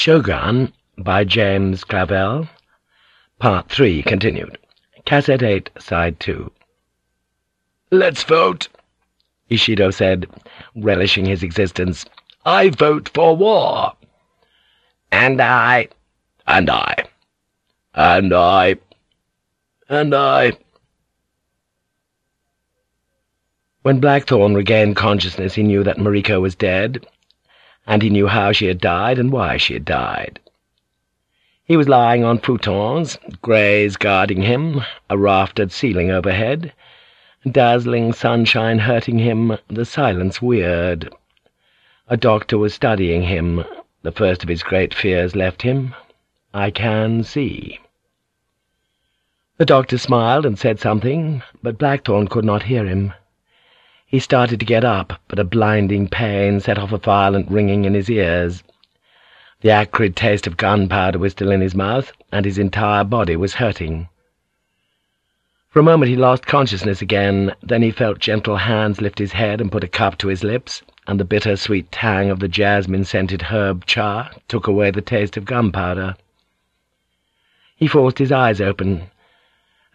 Shogun by James Clavell. Part 3 continued. Cassette 8, Side 2. Let's vote, Ishido said, relishing his existence. I vote for war. And I. And I. And I. And I. When Blackthorne regained consciousness, he knew that Mariko was dead, and he knew how she had died and why she had died. He was lying on futons, greys guarding him, a raftered ceiling overhead, dazzling sunshine hurting him, the silence weird. A doctor was studying him. The first of his great fears left him. I can see. The doctor smiled and said something, but Blackthorne could not hear him. He started to get up, but a blinding pain set off a violent ringing in his ears. The acrid taste of gunpowder was still in his mouth, and his entire body was hurting. For a moment he lost consciousness again, then he felt gentle hands lift his head and put a cup to his lips, and the bitter-sweet tang of the jasmine-scented herb char took away the taste of gunpowder. He forced his eyes open.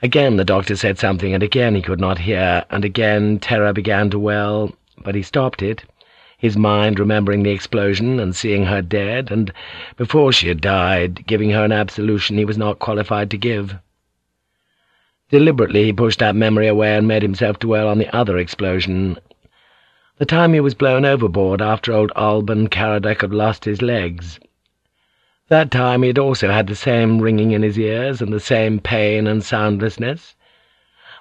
Again the doctor said something, and again he could not hear, and again terror began to well, but he stopped it, his mind remembering the explosion and seeing her dead, and, before she had died, giving her an absolution he was not qualified to give. Deliberately he pushed that memory away and made himself dwell on the other explosion. The time he was blown overboard after old Alban Caradoc had lost his legs. That time he had also had the same ringing in his ears and the same pain and soundlessness,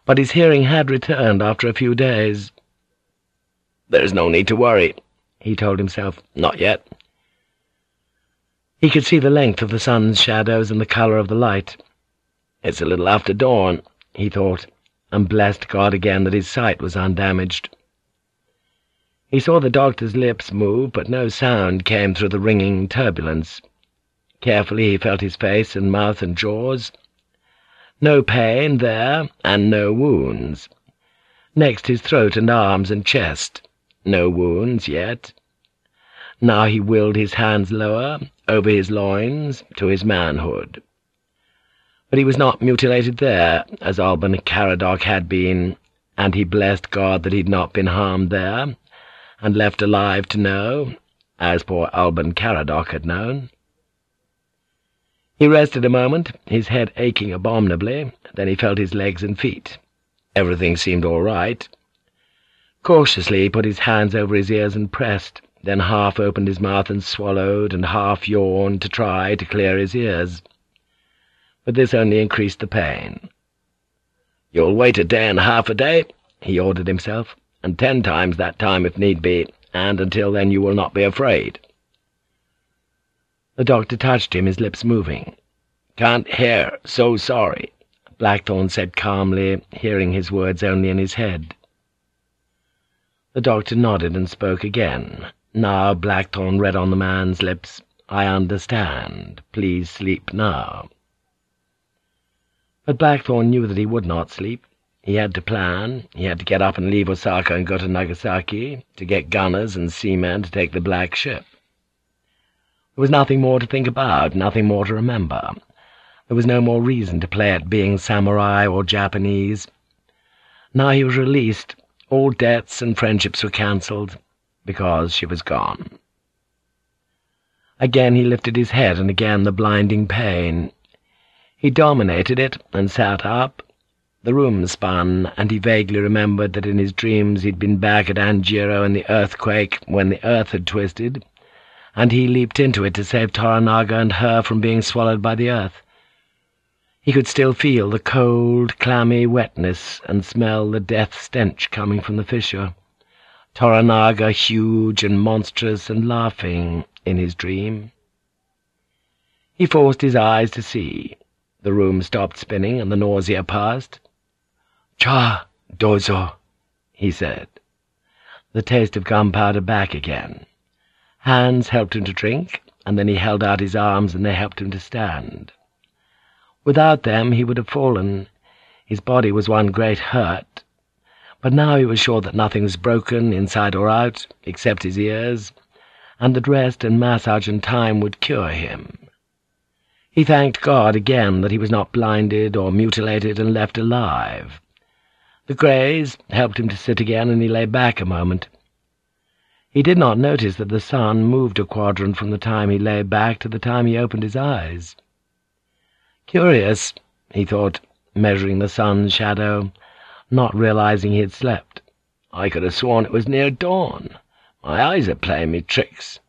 but his hearing had returned after a few days. "'There's no need to worry,' he told himself. "'Not yet.' He could see the length of the sun's shadows and the colour of the light. "'It's a little after dawn,' he thought, and blessed God again that his sight was undamaged. He saw the doctor's lips move, but no sound came through the ringing turbulence. Carefully he felt his face and mouth and jaws. No pain there, and no wounds. Next his throat and arms and chest. No wounds yet. Now he willed his hands lower, over his loins, to his manhood. But he was not mutilated there, as Alban Caradoc had been, and he blessed God that he'd not been harmed there, and left alive to know, as poor Alban Caradoc had known. He rested a moment, his head aching abominably, then he felt his legs and feet. Everything seemed all right. Cautiously he put his hands over his ears and pressed, then half opened his mouth and swallowed, and half yawned to try to clear his ears. But this only increased the pain. "'You'll wait a day and half a day,' he ordered himself, "'and ten times that time if need be, and until then you will not be afraid.' The doctor touched him, his lips moving. "'Can't hear, so sorry,' Blackthorne said calmly, hearing his words only in his head. The doctor nodded and spoke again. Now Blackthorne read on the man's lips, "'I understand. Please sleep now.' But Blackthorne knew that he would not sleep. He had to plan. He had to get up and leave Osaka and go to Nagasaki, to get gunners and seamen to take the Black Ship. There was nothing more to think about, nothing more to remember. There was no more reason to play at being samurai or Japanese. Now he was released. All debts and friendships were cancelled, because she was gone. Again he lifted his head, and again the blinding pain. He dominated it, and sat up. The room spun, and he vaguely remembered that in his dreams he'd been back at Anjiro in the earthquake when the earth had twisted, and he leaped into it to save Toranaga and her from being swallowed by the earth. He could still feel the cold, clammy wetness and smell the death stench coming from the fissure. Toranaga huge and monstrous and laughing in his dream. He forced his eyes to see. The room stopped spinning and the nausea passed. "'Cha, dozo,' he said. The taste of gunpowder back again. Hands helped him to drink, and then he held out his arms and they helped him to stand. Without them he would have fallen. His body was one great hurt. But now he was sure that nothing was broken, inside or out, except his ears, and that rest and massage and time would cure him. He thanked God again that he was not blinded or mutilated and left alive. The greys helped him to sit again, and he lay back a moment. He did not notice that the sun moved a quadrant from the time he lay back to the time he opened his eyes. Curious, he thought, measuring the sun's shadow, not realizing he had slept. I could have sworn it was near dawn. My eyes are playing me tricks.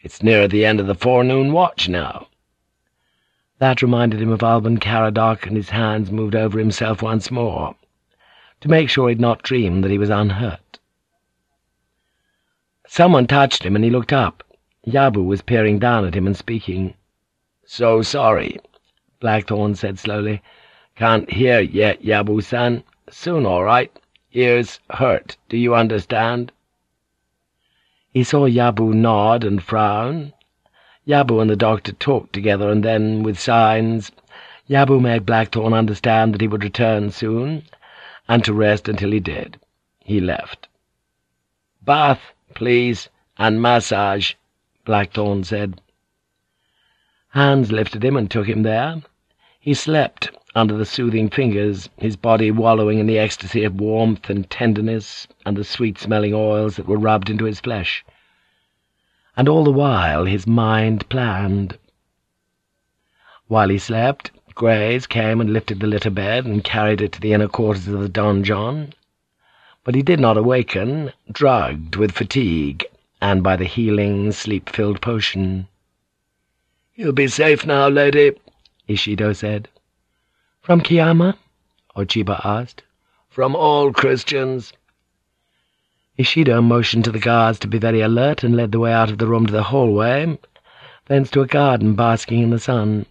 It's nearer the end of the forenoon watch now. That reminded him of Alban Caradoc, and his hands moved over himself once more, to make sure he'd not dreamed that he was unhurt. Someone touched him, and he looked up. Yabu was peering down at him and speaking. "'So sorry,' Blackthorne said slowly. "'Can't hear yet, Yabu-san. Soon all right. Ears hurt. Do you understand?' He saw Yabu nod and frown. Yabu and the doctor talked together, and then, with signs, Yabu made Blackthorne understand that he would return soon, and to rest until he did. He left. "'Bath, please, and massage,' Blackthorne said. Hands lifted him and took him there. He slept under the soothing fingers, his body wallowing in the ecstasy of warmth and tenderness and the sweet-smelling oils that were rubbed into his flesh. And all the while his mind planned. While he slept, Greys came and lifted the litter bed and carried it to the inner quarters of the donjon. But he did not awaken, drugged with fatigue and by the healing, sleep-filled potion. "'You'll be safe now, lady,' Ishido said. "'From Kiyama?' Ochiba asked. "'From all Christians.' Ishido motioned to the guards to be very alert and led the way out of the room to the hallway, thence to a garden basking in the sun.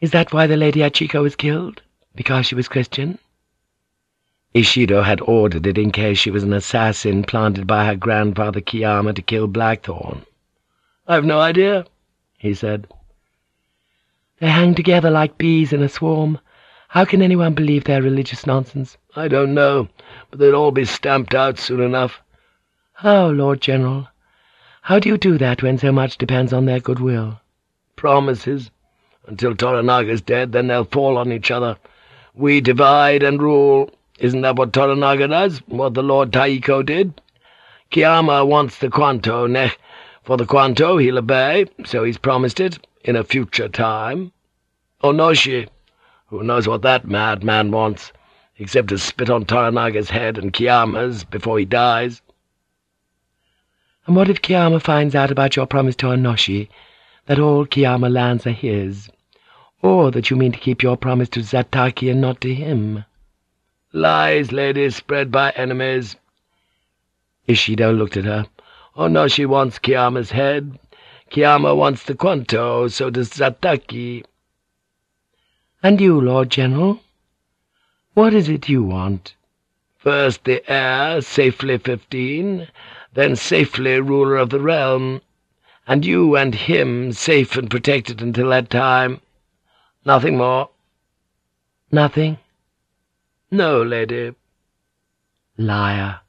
"'Is that why the Lady Achiko was killed? Because she was Christian?' Ishido had ordered it in case she was an assassin planted by her grandfather Kiyama to kill Blackthorne. "'I've no idea,' he said. They hang together like bees in a swarm. How can anyone believe their religious nonsense? I don't know, but they'll all be stamped out soon enough. How, Lord General? How do you do that when so much depends on their goodwill? Promises. Until Toranaga's dead, then they'll fall on each other. We divide and rule. Isn't that what Toranaga does? What the Lord Taiko did? Kiyama wants the Kwanto, neh? For the Kwanto he'll obey, so he's promised it in a future time. Onoshi, who knows what that madman wants, except to spit on Toranaga's head and Kiyama's before he dies. And what if Kiyama finds out about your promise to Onoshi, that all Kiyama lands are his, or that you mean to keep your promise to Zataki and not to him? Lies, ladies, spread by enemies. Ishido looked at her. Oh, Onoshi wants Kiyama's head, Kiyama wants the Kwanto, so does Zataki. And you, Lord General? What is it you want? First the heir, safely fifteen, then safely ruler of the realm, and you and him safe and protected until that time. Nothing more. Nothing? No, lady. Liar,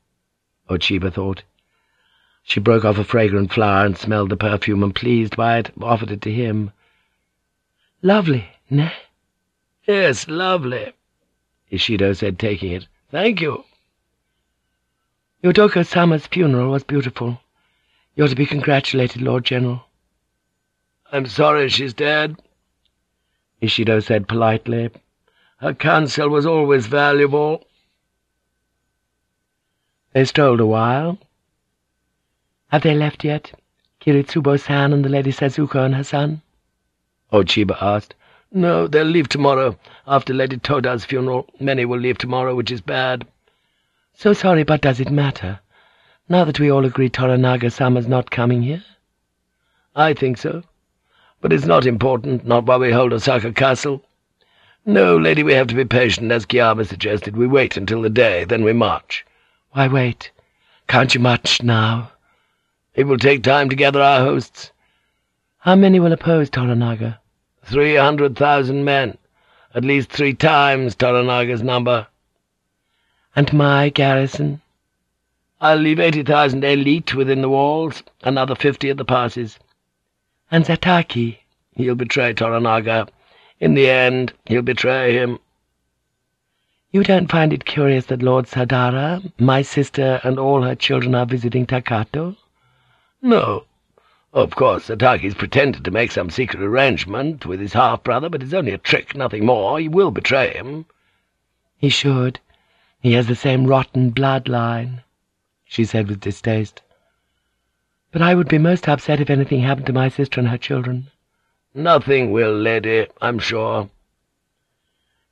Ochiba thought. She broke off a fragrant flower and smelled the perfume, and pleased by it, offered it to him. Lovely, ne? Yes, lovely, Ishido said, taking it. Thank you. Yodoko-sama's funeral was beautiful. You're to be congratulated, Lord General. I'm sorry she's dead, Ishido said politely. Her counsel was always valuable. They strolled a while, have they left yet? Kiritsubo-san and the Lady Sazuko and her son? Ochiba asked. No, they'll leave tomorrow, after Lady Toda's funeral. Many will leave tomorrow, which is bad. So sorry, but does it matter? Now that we all agree Toranaga-sama's not coming here? I think so. But it's not important, not while we hold Osaka Castle. No, lady, we have to be patient, as Kiyama suggested. We wait until the day, then we march. Why wait? Can't you march now? It will take time to gather our hosts. How many will oppose Toranaga? Three hundred thousand men, at least three times Toranaga's number. And my garrison? I'll leave 80,000 elite within the walls, another 50 at the passes. And Zataki? He'll betray Toranaga. In the end, he'll betray him. You don't find it curious that Lord Sudara, my sister, and all her children are visiting Takato? No. Of course, Zataki's pretended to make some secret arrangement with his half-brother, but it's only a trick, nothing more. He will betray him. He should. He has the same rotten bloodline she said with distaste. But I would be most upset if anything happened to my sister and her children. Nothing will, lady, I'm sure.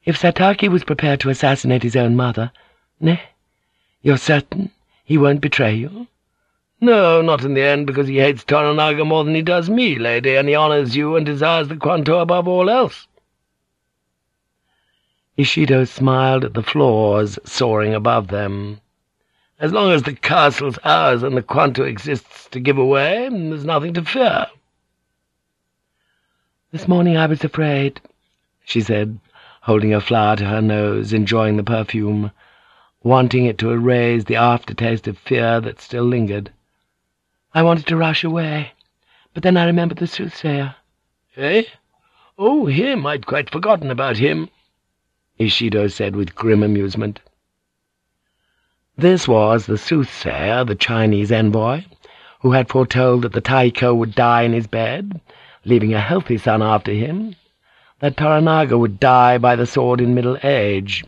If Zataki was prepared to assassinate his own mother, ne? You're certain he won't betray you? No, not in the end, because he hates Toranaga more than he does me, lady, and he honours you and desires the Kwanto above all else. Ishido smiled at the floors soaring above them. As long as the castle's ours and the Kwanto exists to give away, there's nothing to fear. This morning I was afraid, she said, holding a flower to her nose, enjoying the perfume, wanting it to erase the aftertaste of fear that still lingered. I wanted to rush away, but then I remembered the soothsayer. Eh? Oh, him! I'd quite forgotten about him, Ishido said with grim amusement. This was the soothsayer, the Chinese envoy, who had foretold that the Taiko would die in his bed, leaving a healthy son after him, that Toranaga would die by the sword in middle age,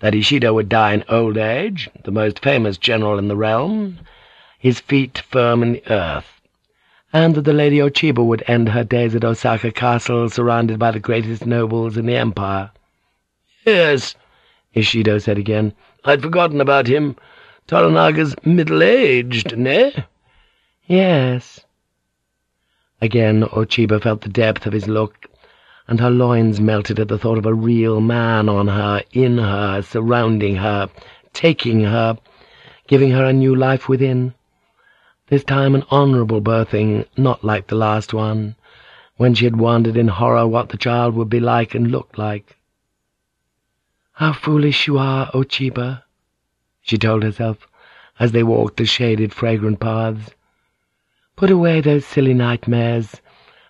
that Ishido would die in old age, the most famous general in the realm, his feet firm in the earth, and that the Lady Ochiba would end her days at Osaka Castle surrounded by the greatest nobles in the empire. "'Yes,' Ishido said again, I'd forgotten about him. Toranaga's middle-aged, ne? Yes. Again Ochiba felt the depth of his look, and her loins melted at the thought of a real man on her, in her, surrounding her, taking her, giving her a new life within. This time an honourable birthing, not like the last one, when she had wondered in horror what the child would be like and look like. How foolish you are, Ochiba, she told herself, as they walked the shaded, fragrant paths. Put away those silly nightmares.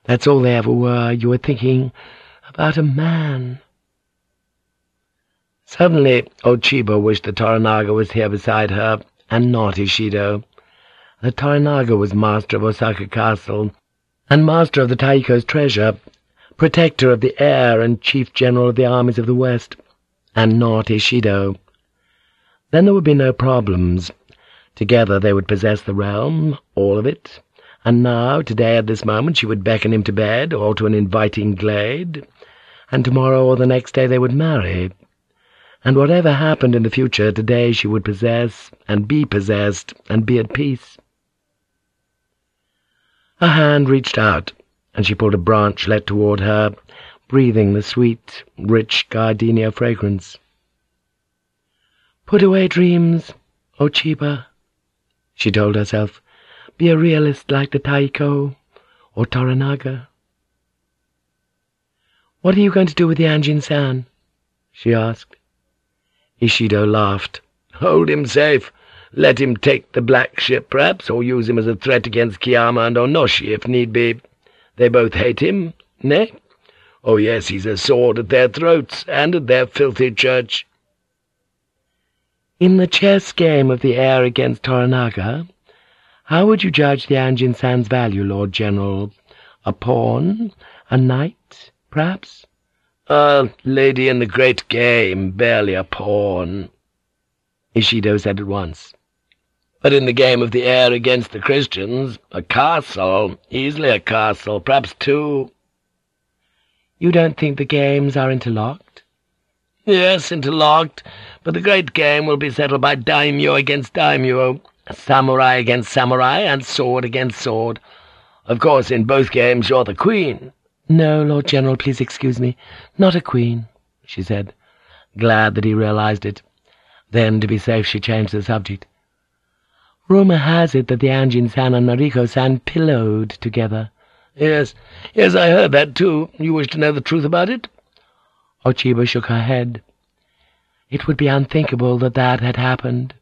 That's all they ever were. You were thinking about a man. Suddenly, Ochiba wished that Toranaga was here beside her, and not Ishido. That Toranaga was master of Osaka Castle, and master of the Taiko's treasure, protector of the heir and chief general of the armies of the West and not Ishido. Then there would be no problems. Together they would possess the realm, all of it, and now, today at this moment, she would beckon him to bed or to an inviting glade, and tomorrow or the next day they would marry. And whatever happened in the future, today she would possess, and be possessed, and be at peace. Her hand reached out, and she pulled a branchlet toward her, breathing the sweet, rich gardenia fragrance. Put away dreams, Ochiba, she told herself. Be a realist like the Taiko or Toranaga. What are you going to do with the Anjin-san? she asked. Ishido laughed. Hold him safe. Let him take the black ship, perhaps, or use him as a threat against Kiyama and Onoshi, if need be. They both hate him, ne? Oh, yes, he's a sword at their throats, and at their filthy church. In the chess game of the heir against Toranaga, how would you judge the Anjin-san's value, Lord General? A pawn? A knight, perhaps? A lady in the great game, barely a pawn, Ishido said at once. But in the game of the heir against the Christians, a castle, easily a castle, perhaps two. You don't think the games are interlocked? Yes, interlocked, but the great game will be settled by daimyo against daimyo, samurai against samurai, and sword against sword. Of course, in both games you're the queen. No, Lord General, please excuse me. Not a queen, she said, glad that he realized it. Then, to be safe, she changed the subject. Rumor has it that the Anjin-san and Mariko-san pillowed together. Yes, yes, I heard that too. You wish to know the truth about it? Ochiba shook her head. It would be unthinkable that that had happened.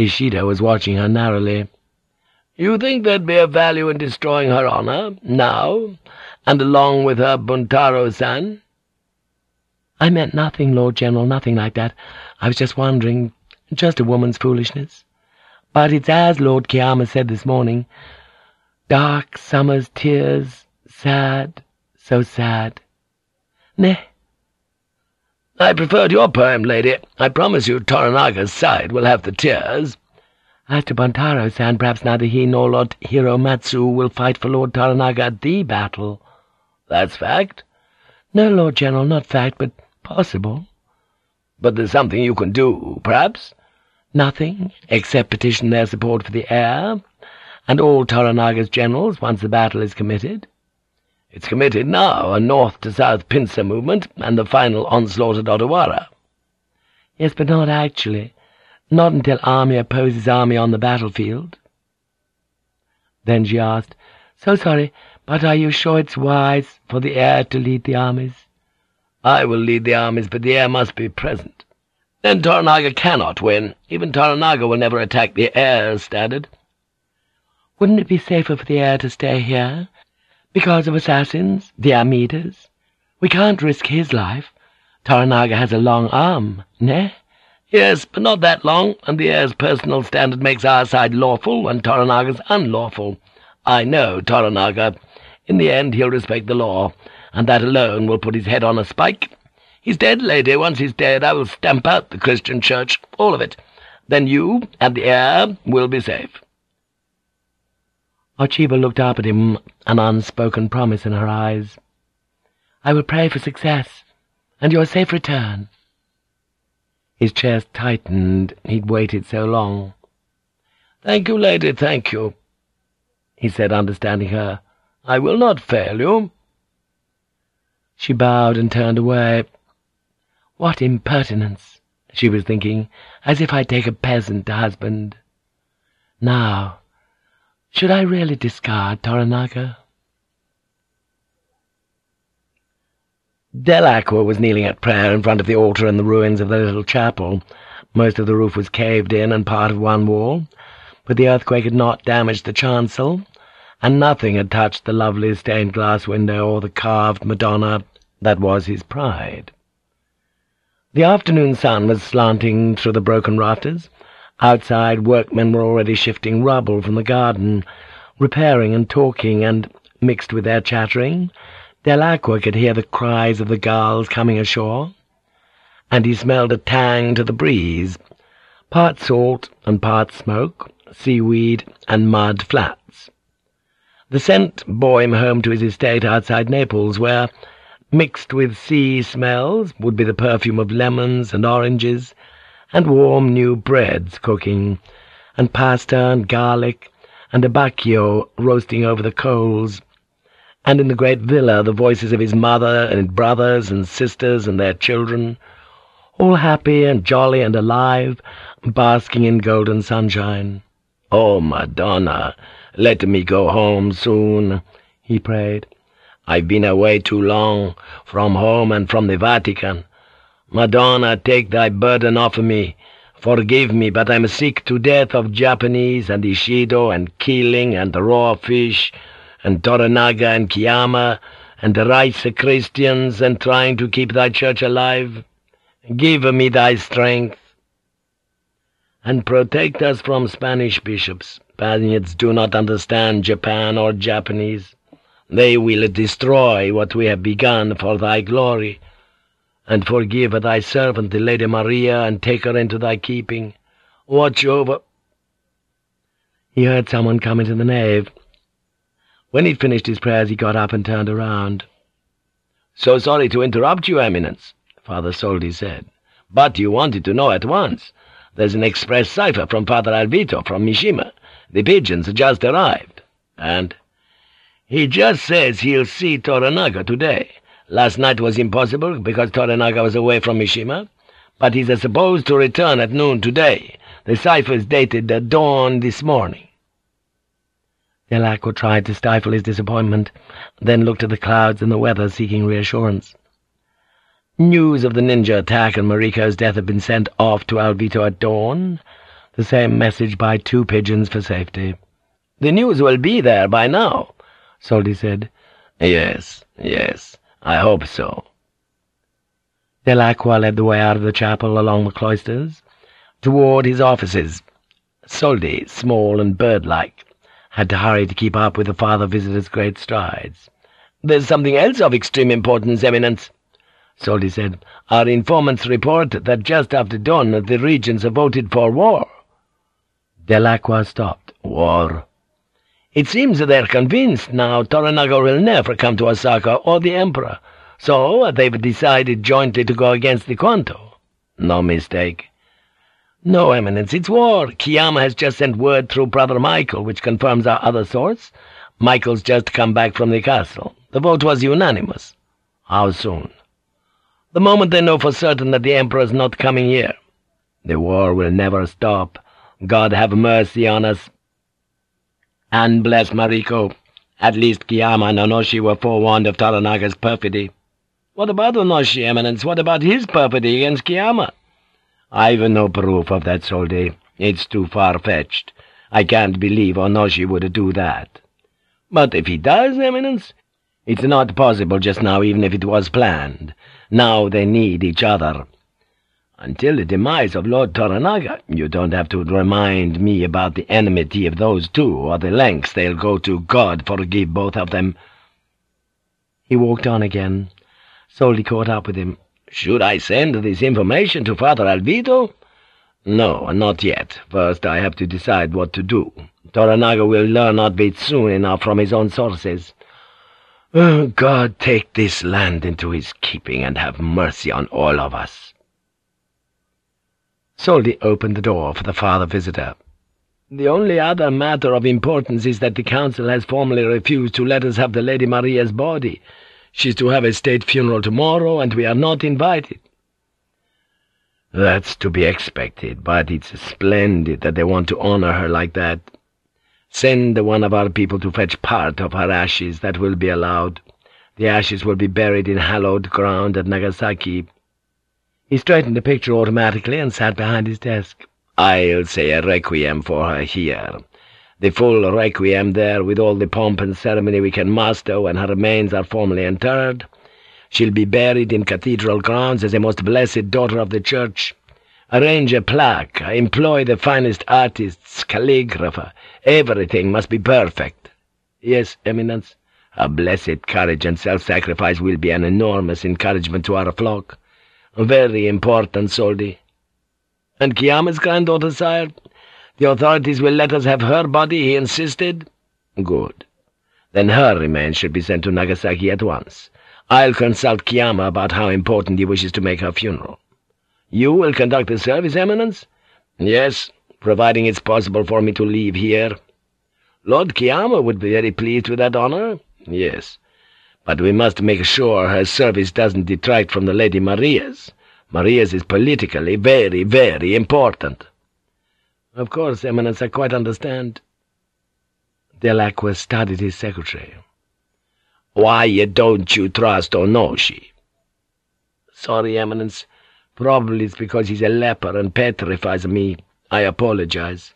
Ishido was watching her narrowly. "'You think there'd be a value in destroying her honor, now, and along with her Buntaro-san?' "'I meant nothing, Lord General, nothing like that. I was just wondering, just a woman's foolishness. But it's as Lord Kiyama said this morning. Dark summer's tears, sad, so sad. Neh.' "'I preferred your poem, lady. I promise you Toranaga's side will have the tears.' As to Buntaro-san, perhaps neither he nor Lord Hiromatsu will fight for Lord Toranaga at the battle. That's fact? No, Lord General, not fact, but possible. But there's something you can do, perhaps? Nothing, except petition their support for the heir, and all Toranaga's generals once the battle is committed. It's committed now, a north-to-south pincer movement, and the final onslaught at Odawara. Yes, but not actually. Not until army opposes army on the battlefield. Then she asked, So sorry, but are you sure it's wise for the heir to lead the armies? I will lead the armies, but the heir must be present. Then Toranaga cannot win. Even Toranaga will never attack the heir's standard. Wouldn't it be safer for the heir to stay here? Because of assassins, the Amidas? We can't risk his life. Toranaga has a long arm, ne? Yes, but not that long, and the heir's personal standard makes our side lawful and Toranaga's unlawful. I know Toranaga. In the end he'll respect the law, and that alone will put his head on a spike. He's dead, lady. Once he's dead, I will stamp out the Christian church, all of it. Then you and the heir will be safe.' Ochiba looked up at him, an unspoken promise in her eyes. "'I will pray for success, and your safe return.' His chest tightened. He'd waited so long. "'Thank you, lady, thank you,' he said, understanding her. "'I will not fail you.' She bowed and turned away. "'What impertinence!' she was thinking, "as if I'd take a peasant to husband. Now, should I really discard Toranaga?' Dell'Aqua was kneeling at prayer in front of the altar in the ruins of the little chapel. Most of the roof was caved in and part of one wall, but the earthquake had not damaged the chancel, and nothing had touched the lovely stained-glass window or the carved Madonna that was his pride. The afternoon sun was slanting through the broken rafters. Outside, workmen were already shifting rubble from the garden, repairing and talking, and, mixed with their chattering, Dell'Aqua could hear the cries of the gulls coming ashore, and he smelled a tang to the breeze, part salt and part smoke, seaweed and mud flats. The scent bore him home to his estate outside Naples, where, mixed with sea smells, would be the perfume of lemons and oranges, and warm new breads cooking, and pasta and garlic, and a bacchio roasting over the coals, and in the great villa the voices of his mother and brothers and sisters and their children, all happy and jolly and alive, basking in golden sunshine. "'Oh, Madonna, let me go home soon,' he prayed. "'I've been away too long, from home and from the Vatican. Madonna, take thy burden off me. Forgive me, but I'm sick to death of Japanese and Ishido and killing and raw fish and Toranaga and Kiyama, and the rice Christians, and trying to keep thy church alive. Give me thy strength. And protect us from Spanish bishops. Spaniards do not understand Japan or Japanese. They will destroy what we have begun for thy glory. And forgive thy servant, the Lady Maria, and take her into thy keeping. Watch over—' He heard someone come into the nave. When he'd finished his prayers, he got up and turned around. "'So sorry to interrupt you, Eminence,' Father Soldi said. "'But you wanted to know at once. There's an express cipher from Father Alvito from Mishima. The pigeons have just arrived. And he just says he'll see Toranaga today. Last night was impossible because Toranaga was away from Mishima, but he's supposed to return at noon today. The cipher's dated the dawn this morning. Dell'Aqua tried to stifle his disappointment, then looked at the clouds and the weather, seeking reassurance. News of the ninja attack and Mariko's death had been sent off to Alvito at dawn. The same message by two pigeons for safety. The news will be there by now, Soldi said. Yes, yes, I hope so. Dell'Aqua led the way out of the chapel along the cloisters, toward his offices. Soldi, small and bird-like, had to hurry to keep up with the father visitor's great strides. "'There's something else of extreme importance, Eminence,' Soldi said. "'Our informants report that just after dawn the regents have voted for war.' Dell'Aqua stopped. "'War?' It seems they're convinced now Toranaga will never come to Osaka or the Emperor, so they've decided jointly to go against the Kwanto. No mistake. No, Eminence, it's war. Kiyama has just sent word through Brother Michael, which confirms our other source. Michael's just come back from the castle. The vote was unanimous. How soon? The moment they know for certain that the Emperor's not coming here. The war will never stop. God have mercy on us. And bless Mariko. At least Kiyama and Onoshi were forewarned of Toranaga's perfidy. What about Onoshi, Eminence? What about his perfidy against Kiyama? I've no proof of that, Soldi. It's too far-fetched. I can't believe Onoshi would do that. But if he does, Eminence, it's not possible just now, even if it was planned. Now they need each other. Until the demise of Lord Toranaga, you don't have to remind me about the enmity of those two, or the lengths they'll go to. God forgive both of them. He walked on again, Soldi caught up with him. "'Should I send this information to Father Alvito?' "'No, not yet. First I have to decide what to do. Toranaga will learn of it soon enough from his own sources. Oh, God, take this land into his keeping and have mercy on all of us.' Soldi opened the door for the father visitor. The only other matter of importance is that the council has formally refused to let us have the Lady Maria's body. She's to have a state funeral tomorrow, and we are not invited.' "'That's to be expected, but it's splendid that they want to honor her like that. Send one of our people to fetch part of her ashes, that will be allowed. The ashes will be buried in hallowed ground at Nagasaki.' He straightened the picture automatically and sat behind his desk. "'I'll say a requiem for her here the full requiem there with all the pomp and ceremony we can muster when her remains are formally interred. She'll be buried in cathedral grounds as a most blessed daughter of the church. Arrange a plaque, employ the finest artists, calligrapher. Everything must be perfect. Yes, Eminence, her blessed courage and self-sacrifice will be an enormous encouragement to our flock. Very important, Soldi. And Kiyama's granddaughter, sire? The authorities will let us have her body, he insisted. Good. Then her remains should be sent to Nagasaki at once. I'll consult Kiyama about how important he wishes to make her funeral. You will conduct the service, Eminence? Yes, providing it's possible for me to leave here. Lord Kiyama would be very pleased with that honor. Yes, but we must make sure her service doesn't detract from the Lady Maria's. Maria's is politically very, very important. Of course, Eminence, I quite understand. Dell'Aqua studied his secretary. Why don't you trust Onoshi? Sorry, Eminence. Probably it's because he's a leper and petrifies me. I apologize.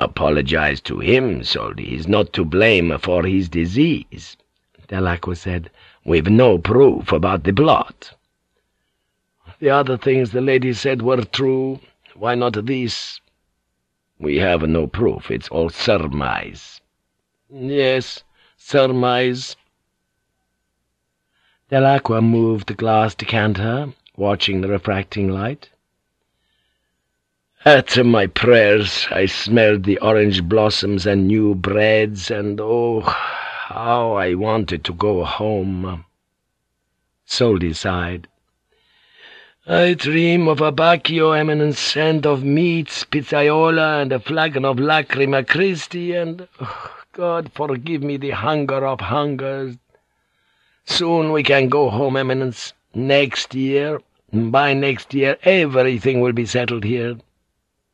Apologize to him, Soldi. He's not to blame for his disease, Dell'Aqua said. We've no proof about the plot. The other things the lady said were true. Why not this? We have no proof. It's all surmise. Yes, surmise. Dell'Aqua moved the glass decanter, watching the refracting light. At my prayers I smelled the orange blossoms and new breads, and oh, how I wanted to go home. Soldi sighed. I dream of a Bacchio eminence, and of meats, pizzaiola, and a flagon of Lacrima Christi, and, oh, God forgive me the hunger of hungers. Soon we can go home, Eminence. Next year, by next year, everything will be settled here.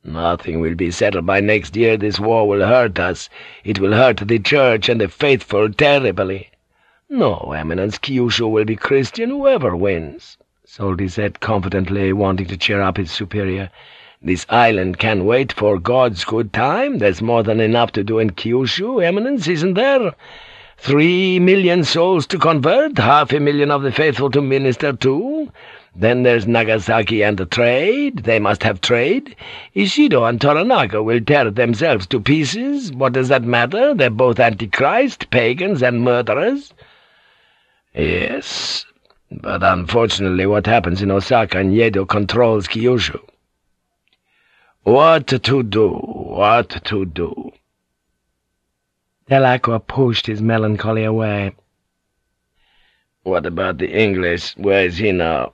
Nothing will be settled by next year. This war will hurt us. It will hurt the church and the faithful terribly. No, Eminence, Kyushu will be Christian, whoever wins. Soldi said confidently, wanting to cheer up his superior. This island can wait for God's good time. There's more than enough to do in Kyushu, Eminence, isn't there? Three million souls to convert, half a million of the faithful to minister to. Then there's Nagasaki and the trade. They must have trade. Ishido and Toranaga will tear themselves to pieces. What does that matter? They're both antichrist, pagans, and murderers. Yes, but unfortunately what happens in Osaka and Yedo controls Kyushu. What to do? What to do? Dell'Aqua pushed his melancholy away. What about the English? Where is he now?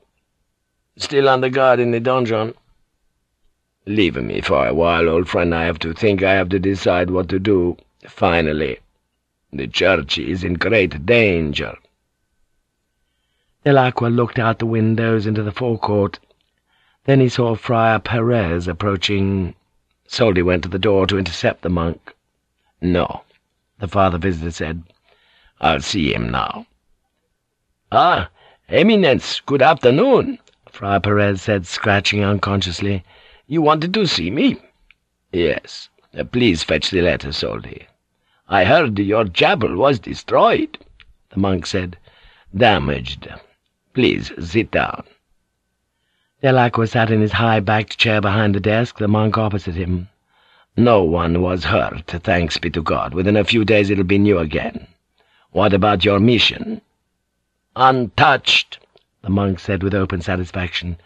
Still under guard in the donjon? Leave me for a while, old friend. I have to think. I have to decide what to do. Finally, the church is in great danger. Dell'Aqua looked out the windows into the forecourt. Then he saw Friar Perez approaching. Soldi went to the door to intercept the monk. "'No,' the father visitor said. "'I'll see him now.' "'Ah, Eminence, good afternoon,' Friar Perez said, scratching unconsciously. "'You wanted to see me?' "'Yes. Uh, please fetch the letter, Soldi.' "'I heard your chapel was destroyed,' the monk said. "'Damaged. Please sit down.' Dell'Aqua sat in his high-backed chair behind the desk, the monk opposite him. No one was hurt, thanks be to God. Within a few days it'll be new again. What about your mission? Untouched, the monk said with open satisfaction.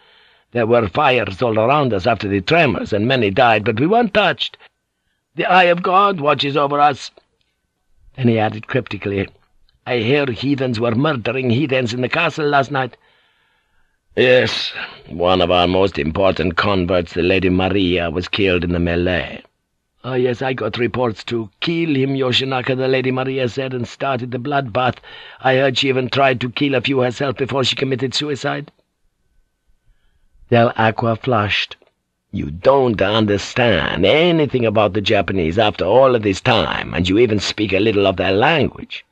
There were fires all around us after the tremors, and many died, but we weren't touched. The eye of God watches over us. Then he added cryptically, I hear heathens were murdering heathens in the castle last night. Yes, one of our most important converts, the Lady Maria, was killed in the melee. Oh, yes, I got reports to kill him, Yoshinaka, the Lady Maria said, and started the bloodbath. I heard she even tried to kill a few herself before she committed suicide. Dell'Aqua flushed. You don't understand anything about the Japanese after all of this time, and you even speak a little of their language.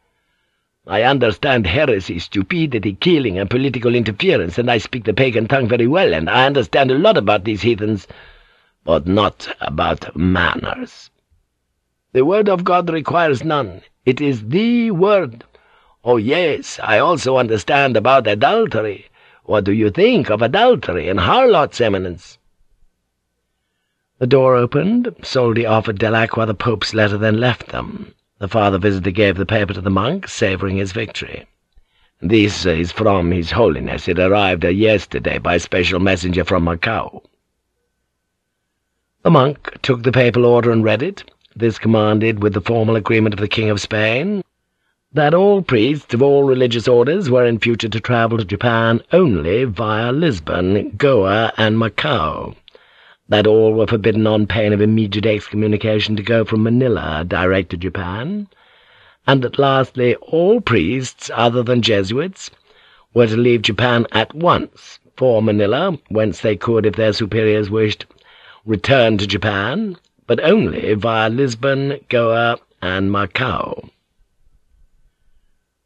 I understand heresy, stupidity, killing, and political interference, and I speak the pagan tongue very well, and I understand a lot about these heathens, but not about manners. The word of God requires none. It is the word. Oh, yes, I also understand about adultery. What do you think of adultery and harlots, Eminence?' The door opened. Soldi offered Dell'Aqua the Pope's letter, then left them. The father visitor gave the paper to the monk, savouring his victory. "'This is from His Holiness. It arrived yesterday by special messenger from Macao.' The monk took the papal order and read it. This commanded, with the formal agreement of the King of Spain, that all priests of all religious orders were in future to travel to Japan only via Lisbon, Goa, and Macao that all were forbidden on pain of immediate excommunication to go from Manila direct to Japan, and that lastly all priests other than Jesuits were to leave Japan at once for Manila, whence they could, if their superiors wished, return to Japan, but only via Lisbon, Goa, and Macao.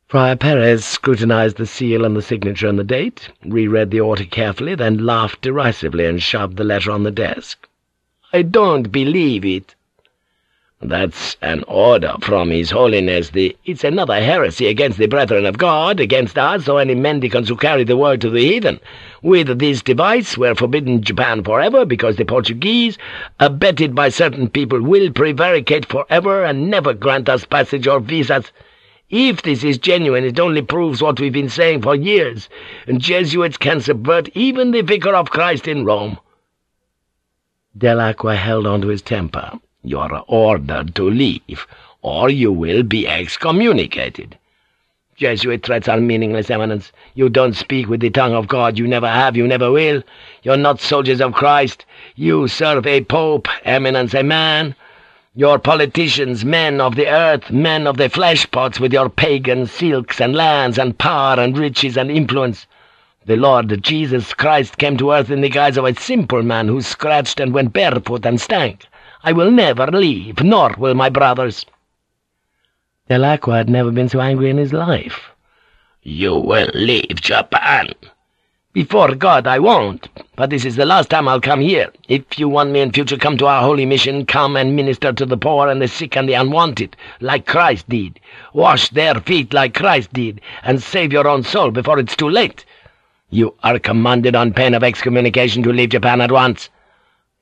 Friar Perez scrutinized the seal and the signature and the date, reread the order carefully, then laughed derisively and shoved the letter on the desk. "'I don't believe it.' "'That's an order from His Holiness the—' "'It's another heresy against the brethren of God, against us or any mendicants who carry the word to the heathen. With this device we're forbidden Japan forever because the Portuguese, abetted by certain people, will prevaricate forever and never grant us passage or visas.' If this is genuine, it only proves what we've been saying for years, Jesuits can subvert even the Vicar of Christ in Rome.' Dell'Aqua held on to his temper. "'You're ordered to leave, or you will be excommunicated.' Jesuit threats are meaningless, Eminence. You don't speak with the tongue of God. You never have, you never will. You're not soldiers of Christ. You serve a pope, Eminence, a man.' Your politicians, men of the earth, men of the fleshpots, with your pagan silks and lands and power and riches and influence. The Lord Jesus Christ came to earth in the guise of a simple man who scratched and went barefoot and stank. I will never leave, nor will my brothers.' Dell'Aqua had never been so angry in his life. "'You will leave Japan!' Before God, I won't, but this is the last time I'll come here. If you want me in future, come to our holy mission, come and minister to the poor and the sick and the unwanted, like Christ did. Wash their feet like Christ did, and save your own soul before it's too late. You are commanded on pain of excommunication to leave Japan at once.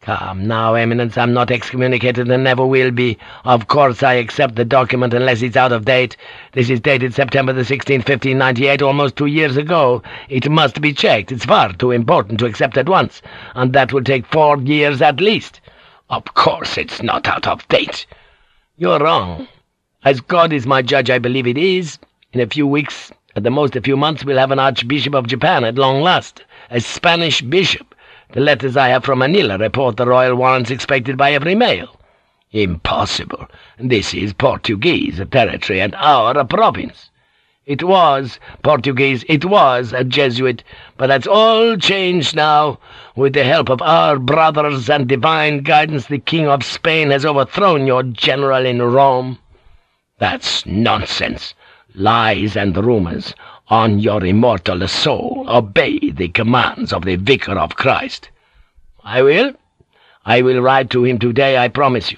Come now, Eminence, I'm not excommunicated and never will be. Of course I accept the document unless it's out of date. This is dated September the 16th, 1598, almost two years ago. It must be checked. It's far too important to accept at once, and that will take four years at least. Of course it's not out of date. You're wrong. As God is my judge, I believe it is. In a few weeks, at the most a few months, we'll have an Archbishop of Japan at long last. A Spanish bishop. The letters I have from Manila report the royal warrants expected by every mail. Impossible. This is Portuguese territory and our province. It was Portuguese, it was a Jesuit, but that's all changed now. With the help of our brothers and divine guidance, the King of Spain has overthrown your general in Rome. That's nonsense. Lies and rumors on your immortal soul, obey the commands of the Vicar of Christ. I will. I will write to him today, I promise you.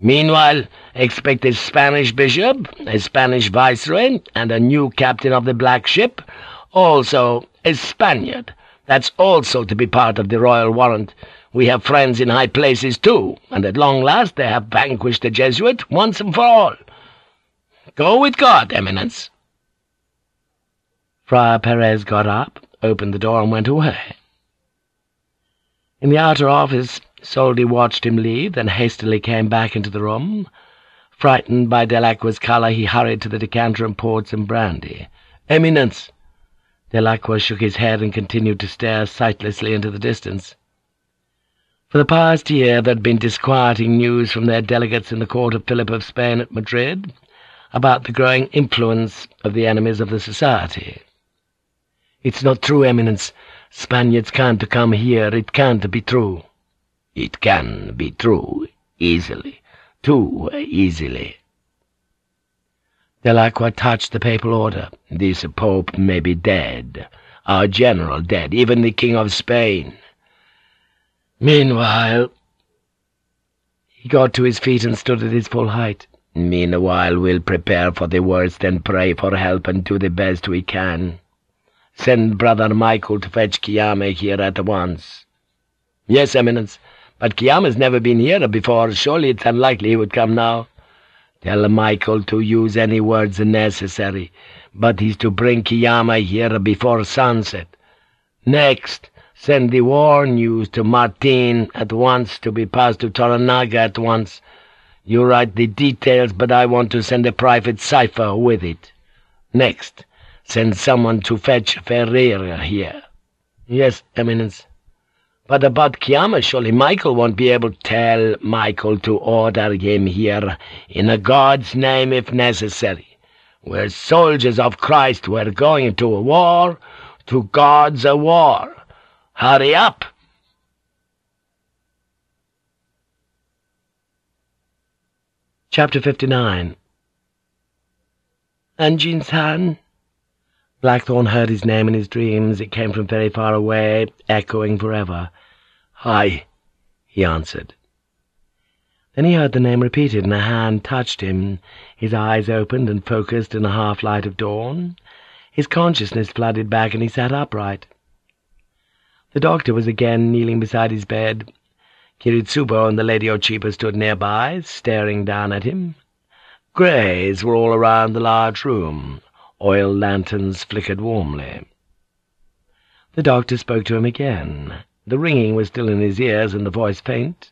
Meanwhile, expect a Spanish bishop, a Spanish viceroy, and a new captain of the Black Ship, also a Spaniard. That's also to be part of the royal warrant. We have friends in high places, too, and at long last they have vanquished the Jesuit once and for all. Go with God, Eminence.' Friar Perez got up, opened the door, and went away. In the outer office, Soldi watched him leave, then hastily came back into the room. Frightened by Dell'Aqua's colour, he hurried to the decanter and poured some brandy. "'Eminence!' Dell'Aqua shook his head and continued to stare sightlessly into the distance. For the past year there had been disquieting news from their delegates in the court of Philip of Spain at Madrid about the growing influence of the enemies of the society. It's not true, Eminence. Spaniards can't come here. It can't be true. It can be true, easily, too easily. Dell'Aqua touched the papal order. This pope may be dead, our general dead, even the king of Spain. Meanwhile... He got to his feet and stood at his full height. Meanwhile we'll prepare for the worst and pray for help and do the best we can. Send Brother Michael to fetch Kiyama here at once.' "'Yes, Eminence, but Kiyama's never been here before. Surely it's unlikely he would come now.' "'Tell Michael to use any words necessary, but he's to bring Kiyama here before sunset. Next, send the war news to Martin at once to be passed to Toranaga at once. You write the details, but I want to send a private cipher with it. Next, Send someone to fetch Ferreira here.' "'Yes, Eminence.' "'But about Kiyama, surely Michael won't be able to tell Michael to order him here, in a God's name if necessary. We're soldiers of Christ, we're going to a war, to God's a war. Hurry up!' Chapter 59 Anjin-san, Blackthorne heard his name in his dreams. It came from very far away, echoing forever. "'Hi,' he answered. Then he heard the name repeated, and a hand touched him. His eyes opened and focused in the half-light of dawn. His consciousness flooded back, and he sat upright. The doctor was again kneeling beside his bed. Kiritsubo and the Lady Ochiba stood nearby, staring down at him. Greys were all around the large room. Oil lanterns flickered warmly. The doctor spoke to him again. The ringing was still in his ears and the voice faint,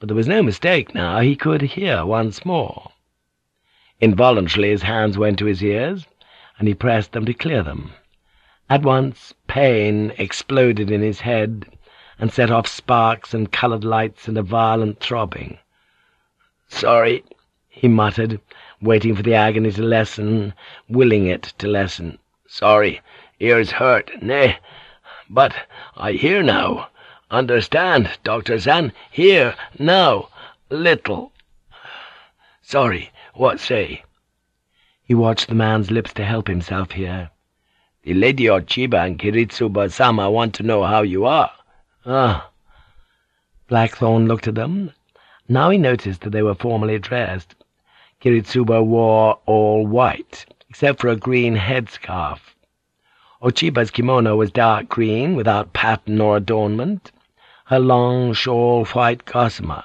but there was no mistake now. He could hear once more. Involuntarily his hands went to his ears, and he pressed them to clear them. At once pain exploded in his head and set off sparks and coloured lights and a violent throbbing. "'Sorry,' he muttered, waiting for the agony to lessen, willing it to lessen. Sorry, ears hurt, nay, but I hear now. Understand, Dr. Zan, hear now, little. Sorry, what say? He watched the man's lips to help himself here. The Lady Ochiba and Kiritsubo-sama want to know how you are. Ah. Blackthorne looked at them. Now he noticed that they were formally dressed. Kiritsubo wore all white, except for a green headscarf. Ochiba's kimono was dark green, without pattern or adornment, her long shawl white gossamer.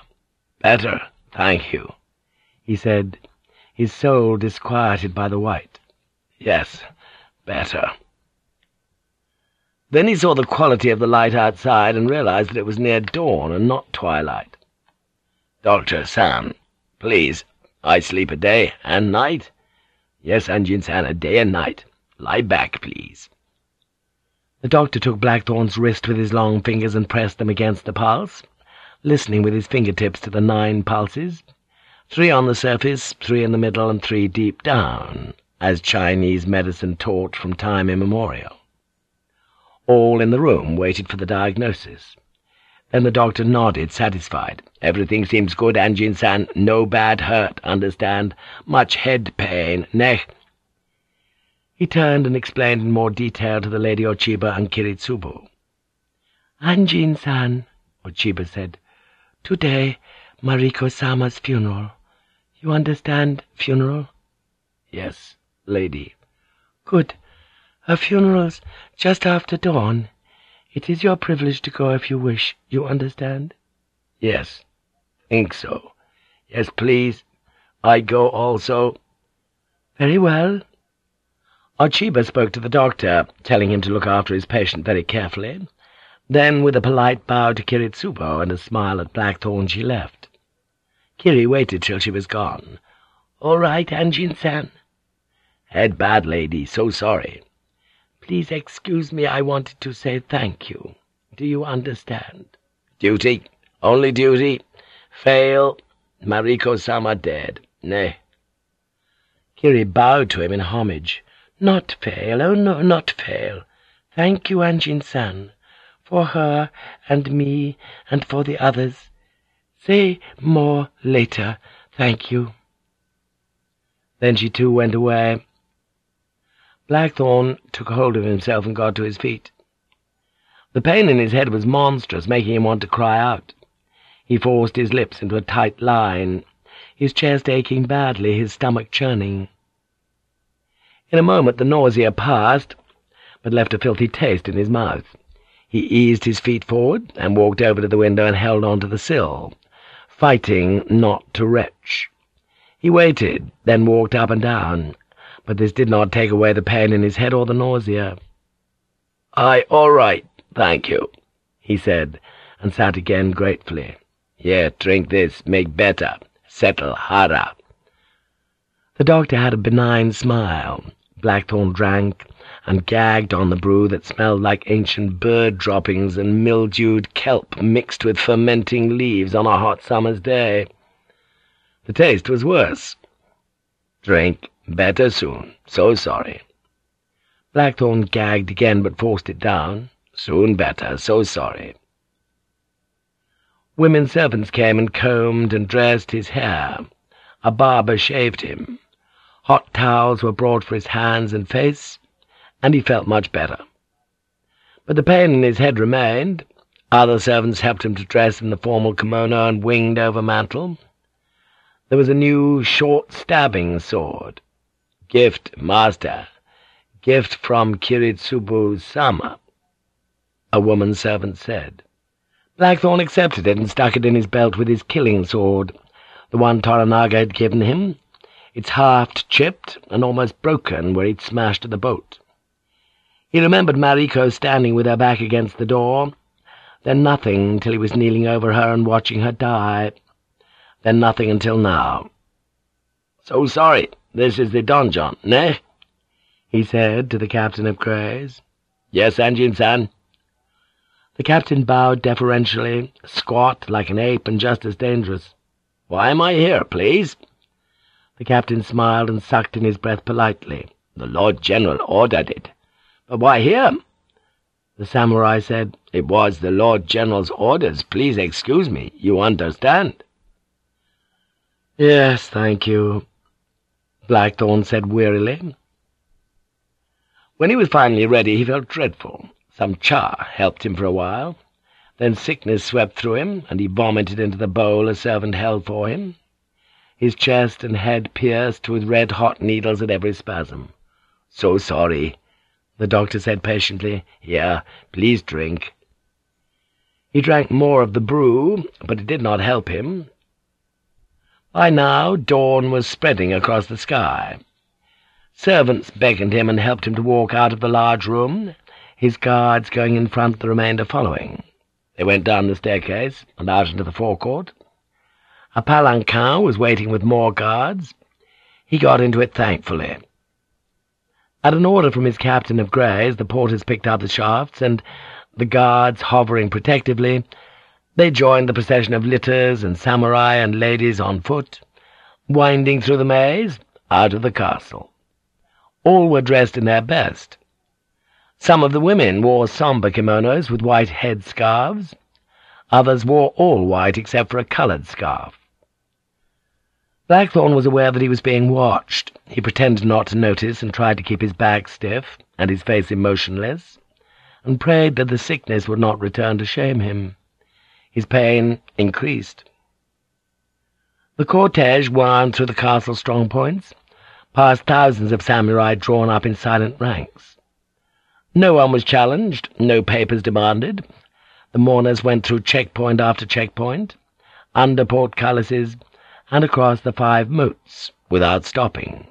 "'Better, thank you,' he said, his soul disquieted by the white. "'Yes, better.' Then he saw the quality of the light outside and realized that it was near dawn and not twilight. "'Dr. San, please, I sleep a day and night.' "'Yes, Anjin-san, a day and night. Lie back, please.' The doctor took Blackthorne's wrist with his long fingers and pressed them against the pulse, listening with his fingertips to the nine pulses, three on the surface, three in the middle, and three deep down, as Chinese medicine taught from time immemorial. All in the room waited for the diagnosis. Then the doctor nodded, satisfied. "'Everything seems good, Anjin-san. No bad hurt, understand? Much head pain, neh?' He turned and explained in more detail to the Lady Ochiba and Kiritsubo. "'Anjin-san,' Ochiba said, "'today, Mariko-sama's funeral. You understand funeral?' "'Yes, lady.' "'Good. Her funeral's just after dawn. It is your privilege to go if you wish, you understand?' "'Yes, think so. Yes, please. I go also.' "'Very well.' Ochiba spoke to the doctor, telling him to look after his patient very carefully. Then, with a polite bow to Kiritsubo and a smile at Blackthorne, she left. Kiri waited till she was gone. "'All right, Anjin-san?' "'Head bad, lady. So sorry.' Please excuse me, I wanted to say thank you. Do you understand? Duty. Only duty. Fail. Mariko-sama dead. Nay. Kiri bowed to him in homage. Not fail, oh no, not fail. Thank you, Anjin-san, for her and me and for the others. Say more later, thank you. Then she too went away, Blackthorne took hold of himself and got to his feet. The pain in his head was monstrous, making him want to cry out. He forced his lips into a tight line, his chest aching badly, his stomach churning. In a moment the nausea passed, but left a filthy taste in his mouth. He eased his feet forward and walked over to the window and held on to the sill, fighting not to retch. He waited, then walked up and down, but this did not take away the pain in his head or the nausea. "'I all right, thank you,' he said, and sat again gratefully. "'Here, drink this, make better. Settle, harder. The doctor had a benign smile. Blackthorne drank, and gagged on the brew that smelled like ancient bird droppings and mildewed kelp mixed with fermenting leaves on a hot summer's day. The taste was worse. "'Drink,' Better soon. So sorry. Blackthorne gagged again, but forced it down. Soon better. So sorry. Women servants came and combed and dressed his hair. A barber shaved him. Hot towels were brought for his hands and face, and he felt much better. But the pain in his head remained. Other servants helped him to dress in the formal kimono and winged over mantle. There was a new short stabbing sword. Gift, master. Gift from Kiritsubo-sama, a woman servant said. Blackthorne accepted it and stuck it in his belt with his killing sword, the one Toranaga had given him. Its haft chipped and almost broken where he'd smashed at the boat. He remembered Mariko standing with her back against the door, then nothing until he was kneeling over her and watching her die, then nothing until now. "'So sorry,' This is the donjon, ne? he said to the captain of Greys. Yes, Anjin-san. The captain bowed deferentially, squat like an ape and just as dangerous. Why am I here, please? The captain smiled and sucked in his breath politely. The Lord General ordered it. But why here? The samurai said, It was the Lord General's orders. Please excuse me. You understand? Yes, thank you. Blackthorne said wearily. When he was finally ready, he felt dreadful. Some cha helped him for a while. Then sickness swept through him, and he vomited into the bowl a servant held for him. His chest and head pierced with red-hot needles at every spasm. "'So sorry,' the doctor said patiently. "'Here, please drink.' He drank more of the brew, but it did not help him. By now dawn was spreading across the sky. Servants beckoned him and helped him to walk out of the large room, his guards going in front, the remainder following. They went down the staircase and out into the forecourt. A palanquin was waiting with more guards. He got into it thankfully. At an order from his captain of greys, the porters picked up the shafts, and, the guards hovering protectively, they joined the procession of litters and samurai and ladies on foot, winding through the maze, out of the castle. All were dressed in their best. Some of the women wore sombre kimonos with white head-scarves. Others wore all white except for a coloured scarf. Blackthorne was aware that he was being watched. He pretended not to notice and tried to keep his back stiff and his face emotionless, and prayed that the sickness would not return to shame him. His pain increased. The cortege wound through the castle strong points, past thousands of samurai drawn up in silent ranks. No one was challenged, no papers demanded. The mourners went through checkpoint after checkpoint, under portcullises, and across the five moats, without stopping.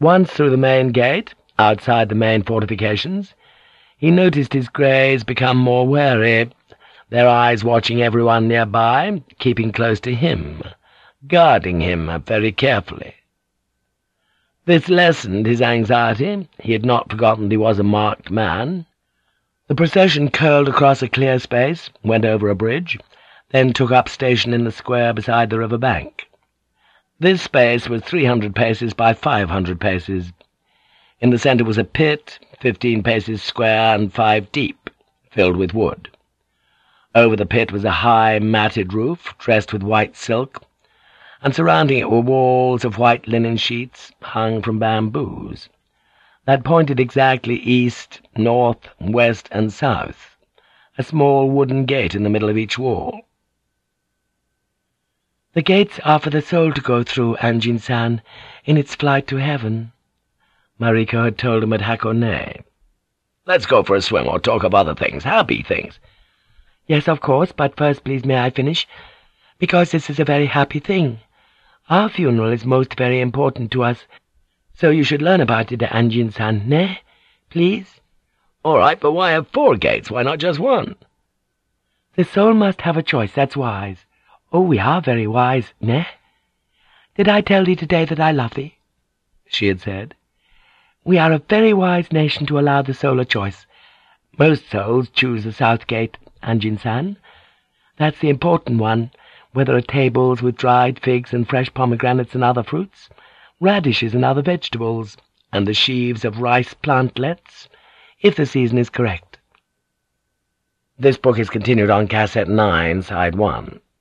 Once through the main gate, outside the main fortifications, he noticed his greys become more wary, their eyes watching everyone nearby, keeping close to him, guarding him very carefully. This lessened his anxiety. He had not forgotten that he was a marked man. The procession curled across a clear space, went over a bridge, then took up station in the square beside the river bank. This space was three hundred paces by five hundred paces. In the centre was a pit, fifteen paces square and five deep, filled with wood. Over the pit was a high, matted roof, dressed with white silk, and surrounding it were walls of white linen sheets hung from bamboos, that pointed exactly east, north, west, and south, a small wooden gate in the middle of each wall. The gates are for the soul to go through, Anjin-san, in its flight to heaven, Mariko had told him at Hakone. Let's go for a swim or talk of other things, happy things. Yes, of course, but first please may I finish? Because this is a very happy thing. Our funeral is most very important to us, so you should learn about it, at Anjin-san, ne? Please? All right, but why have four gates? Why not just one? The soul must have a choice, that's wise. Oh, we are very wise, ne? Did I tell thee today that I love thee? She had said. We are a very wise nation to allow the soul a choice. Most souls choose the south gate, Anjin-san. That's the important one, whether at tables with dried figs and fresh pomegranates and other fruits, radishes and other vegetables, and the sheaves of rice plantlets, if the season is correct. This book is continued on cassette 9, side 1.